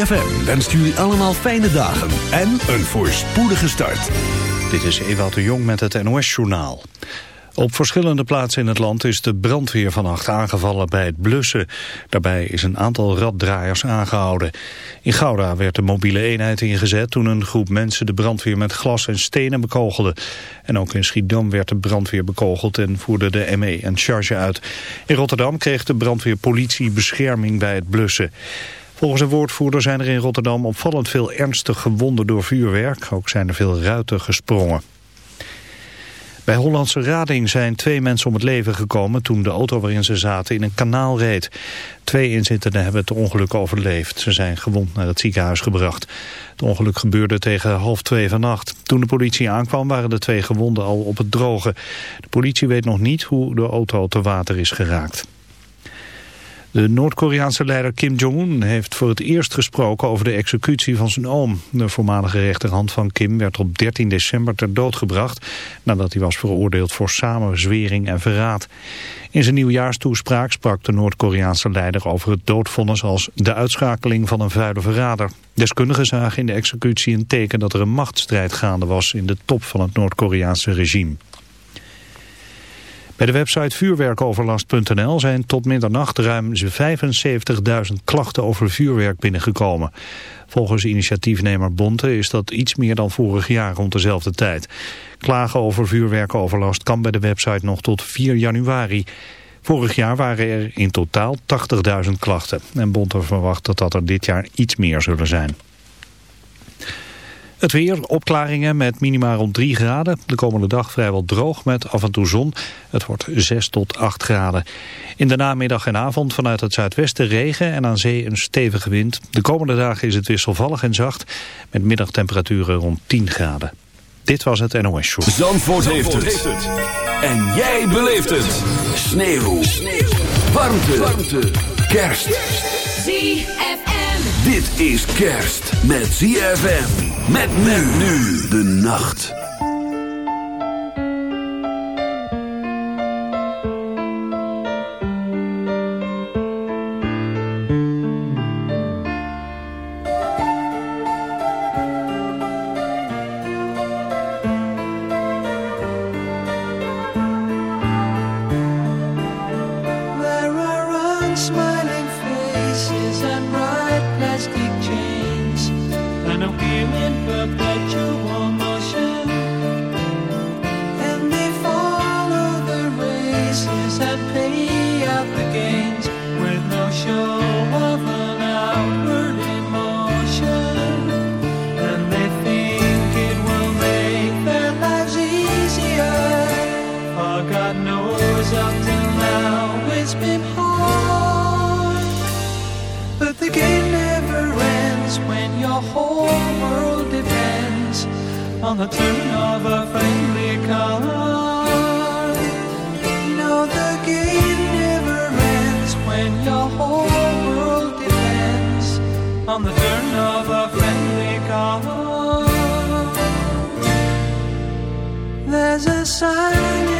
ZFM wenst jullie allemaal fijne dagen en een voorspoedige start. Dit is Ewout de Jong met het NOS-journaal. Op verschillende plaatsen in het land is de brandweer vannacht aangevallen bij het blussen. Daarbij is een aantal raddraaiers aangehouden. In Gouda werd de mobiele eenheid ingezet toen een groep mensen de brandweer met glas en stenen bekogelde. En ook in Schiedam werd de brandweer bekogeld en voerde de ME een charge uit. In Rotterdam kreeg de brandweerpolitie bescherming bij het blussen. Volgens een woordvoerder zijn er in Rotterdam opvallend veel ernstig gewonden door vuurwerk. Ook zijn er veel ruiten gesprongen. Bij Hollandse Rading zijn twee mensen om het leven gekomen toen de auto waarin ze zaten in een kanaal reed. Twee inzittenden hebben het ongeluk overleefd. Ze zijn gewond naar het ziekenhuis gebracht. Het ongeluk gebeurde tegen half twee vannacht. Toen de politie aankwam waren de twee gewonden al op het droge. De politie weet nog niet hoe de auto te water is geraakt. De Noord-Koreaanse leider Kim Jong-un heeft voor het eerst gesproken over de executie van zijn oom. De voormalige rechterhand van Kim werd op 13 december ter dood gebracht... nadat hij was veroordeeld voor samenzwering en verraad. In zijn nieuwjaarstoespraak sprak de Noord-Koreaanse leider over het doodvonnis als de uitschakeling van een vuile verrader. Deskundigen zagen in de executie een teken dat er een machtsstrijd gaande was in de top van het Noord-Koreaanse regime. Bij de website vuurwerkoverlast.nl zijn tot middernacht ruim 75.000 klachten over vuurwerk binnengekomen. Volgens initiatiefnemer Bonte is dat iets meer dan vorig jaar rond dezelfde tijd. Klagen over vuurwerkoverlast kan bij de website nog tot 4 januari. Vorig jaar waren er in totaal 80.000 klachten. En Bonte verwacht dat dat er dit jaar iets meer zullen zijn. Het weer, opklaringen met minima rond 3 graden. De komende dag vrijwel droog met af en toe zon. Het wordt 6 tot 8 graden. In de namiddag en avond vanuit het zuidwesten regen en aan zee een stevige wind. De komende dagen is het wisselvallig en zacht met middagtemperaturen rond 10 graden. Dit was het NOS Show. Zandvoort, heeft, het. En jij beleeft het. Sneeuw. Sneeuw. Warmte. Warmte. Kerst. ZFM. Dit is kerst met ZFM. Met men nu de nacht. on the turn of a friendly card. No, the game never ends when your whole world depends on the turn of a friendly card. There's a sign.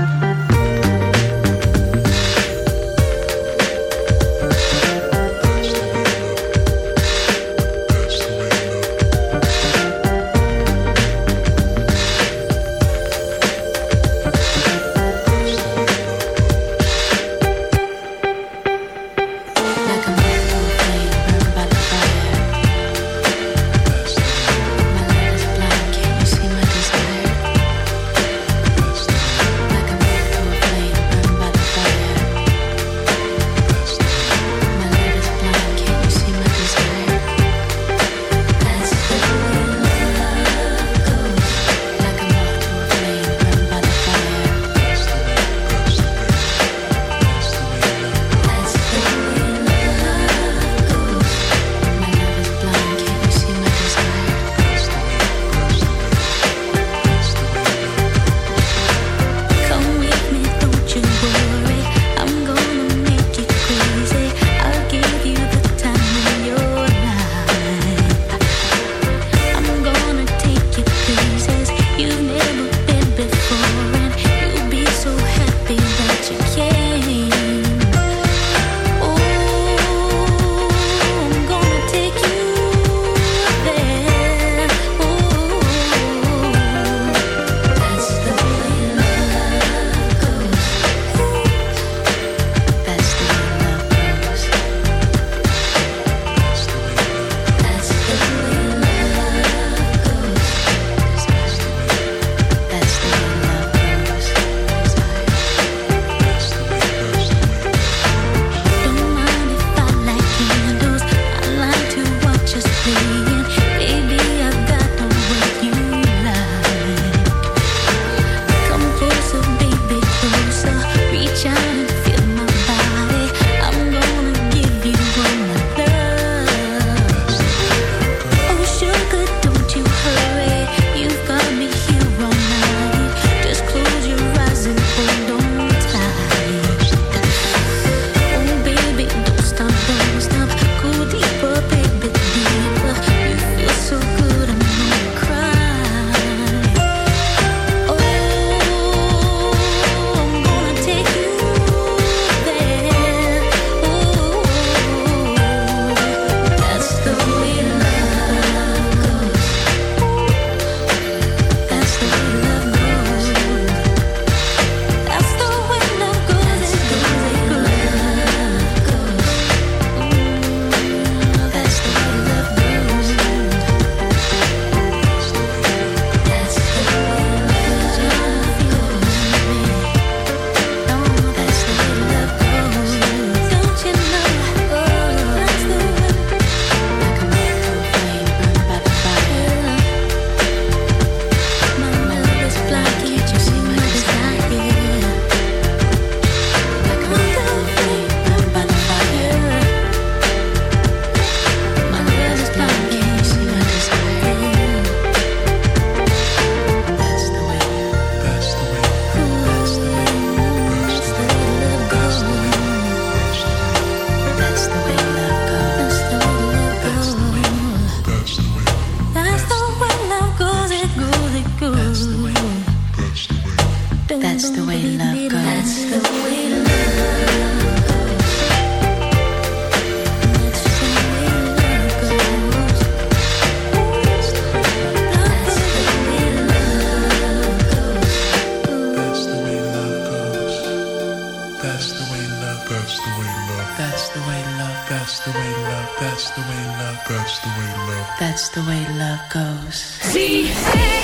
way love. That's the way love goes. ZFM.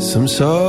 Some sort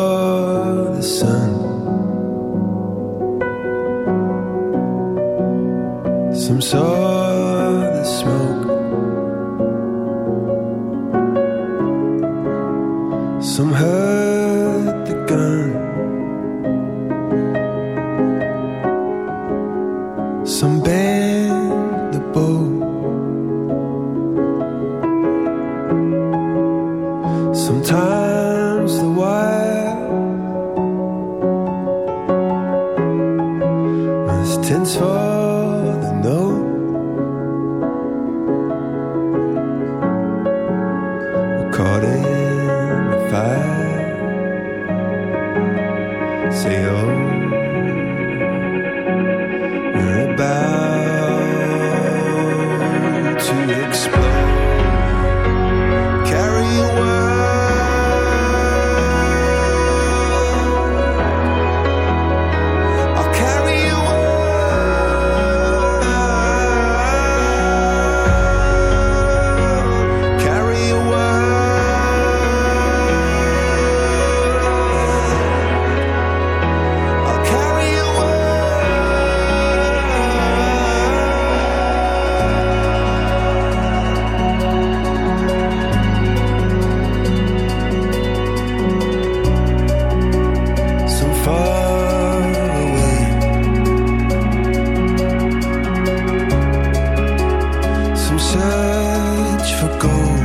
go.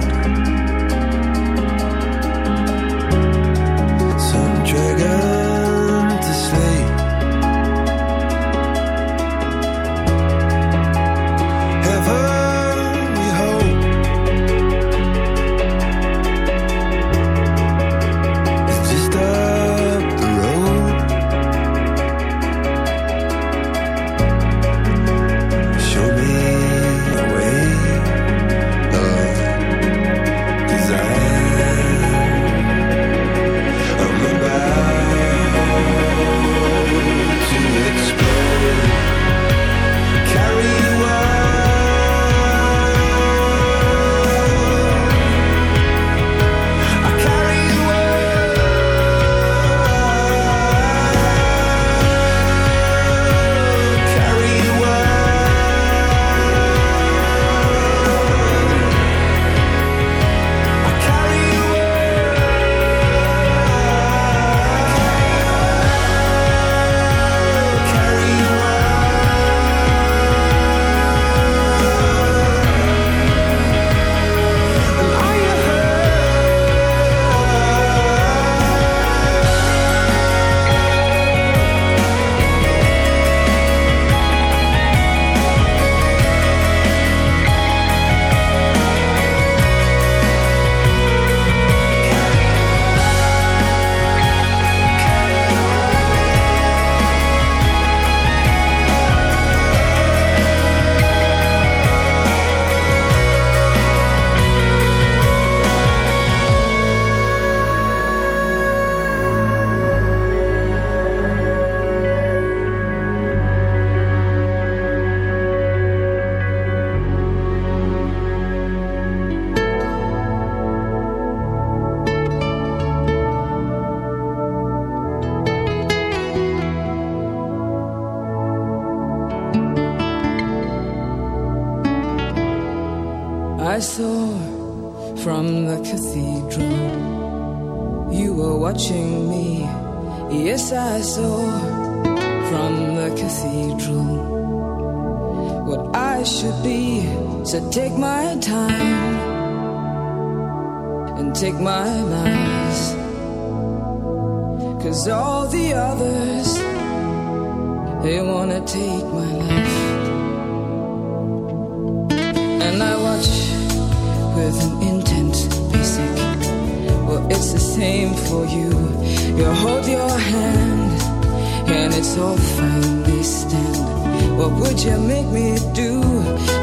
so finally stand? What would you make me do?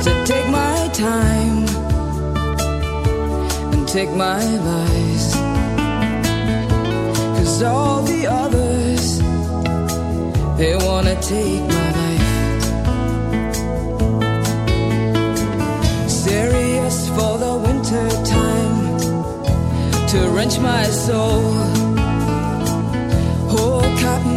So take my time and take my advice. Cause all the others, they wanna take my life. Serious for the winter time to wrench my soul. Oh, cotton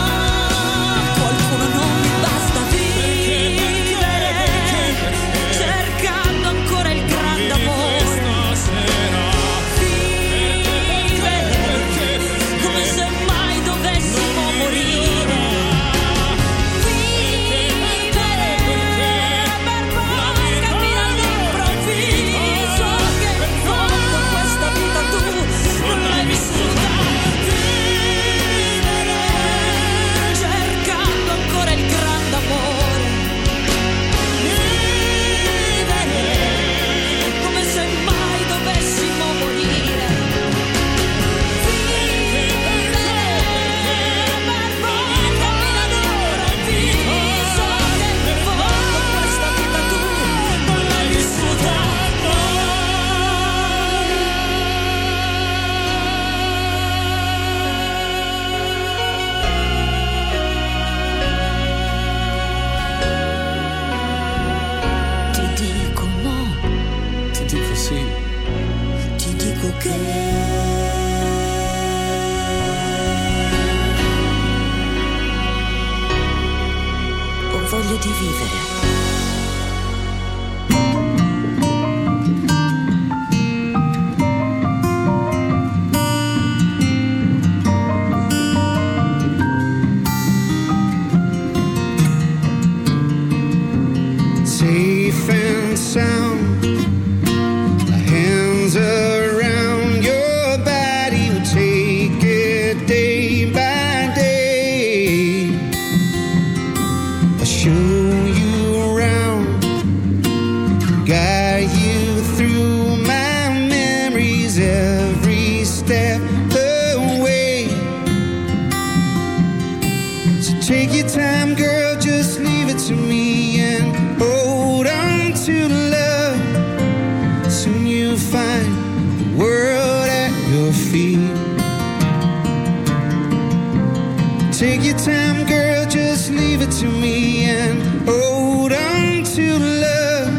to me and hold on to love.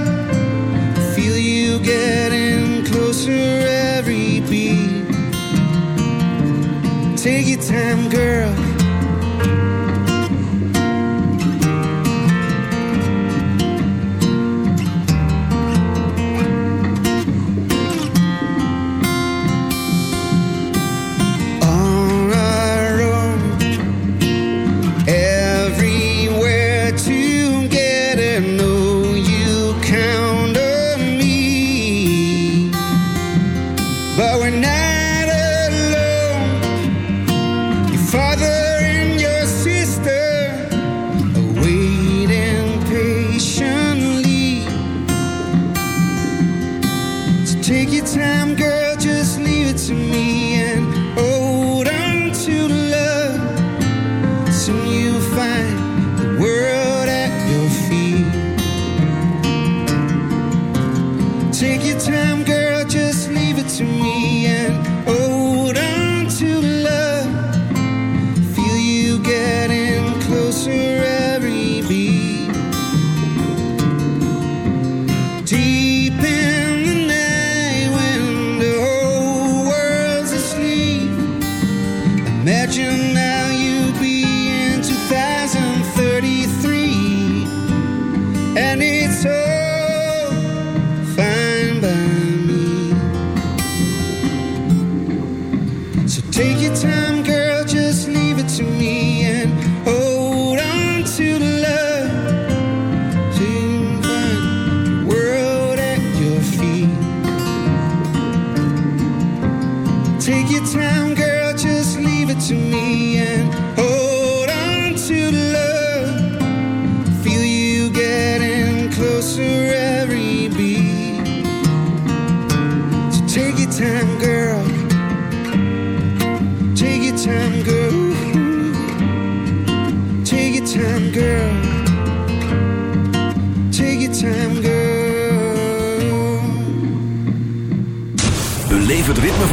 I feel you getting closer every beat. Take your time, girl Take your time.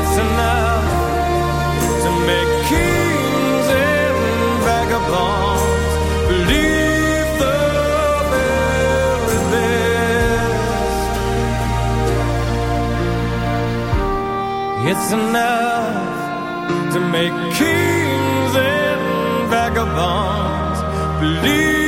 It's enough to make kings and vagabonds believe the very best. It's enough to make kings and vagabonds believe.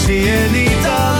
zie je niet aan.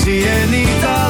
zie je niet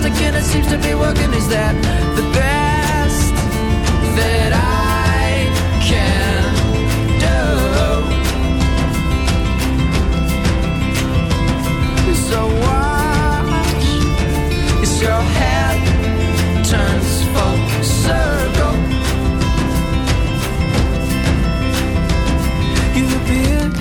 Plastic and it seems to be working. Is that the best that I can do? So watch your head turns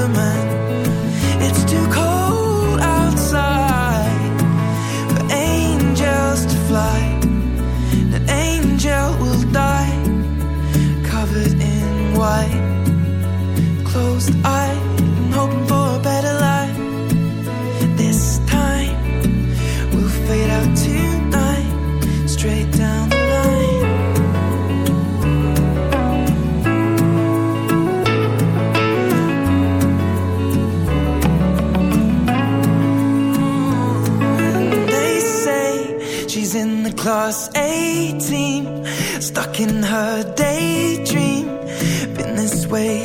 the man. lost 18 Stuck in her daydream. Been this way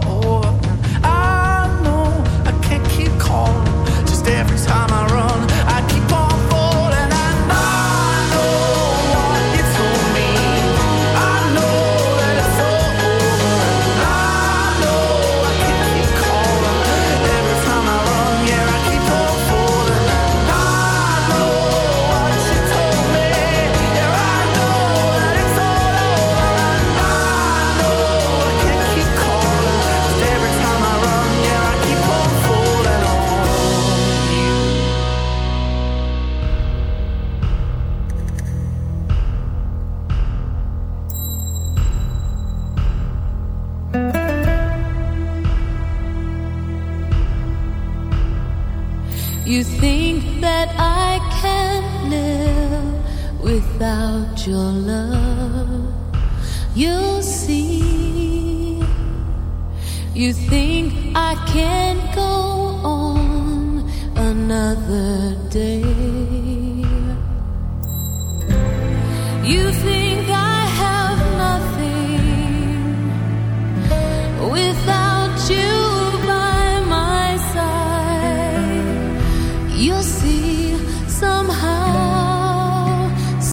your love. you see. You think I can go on another day.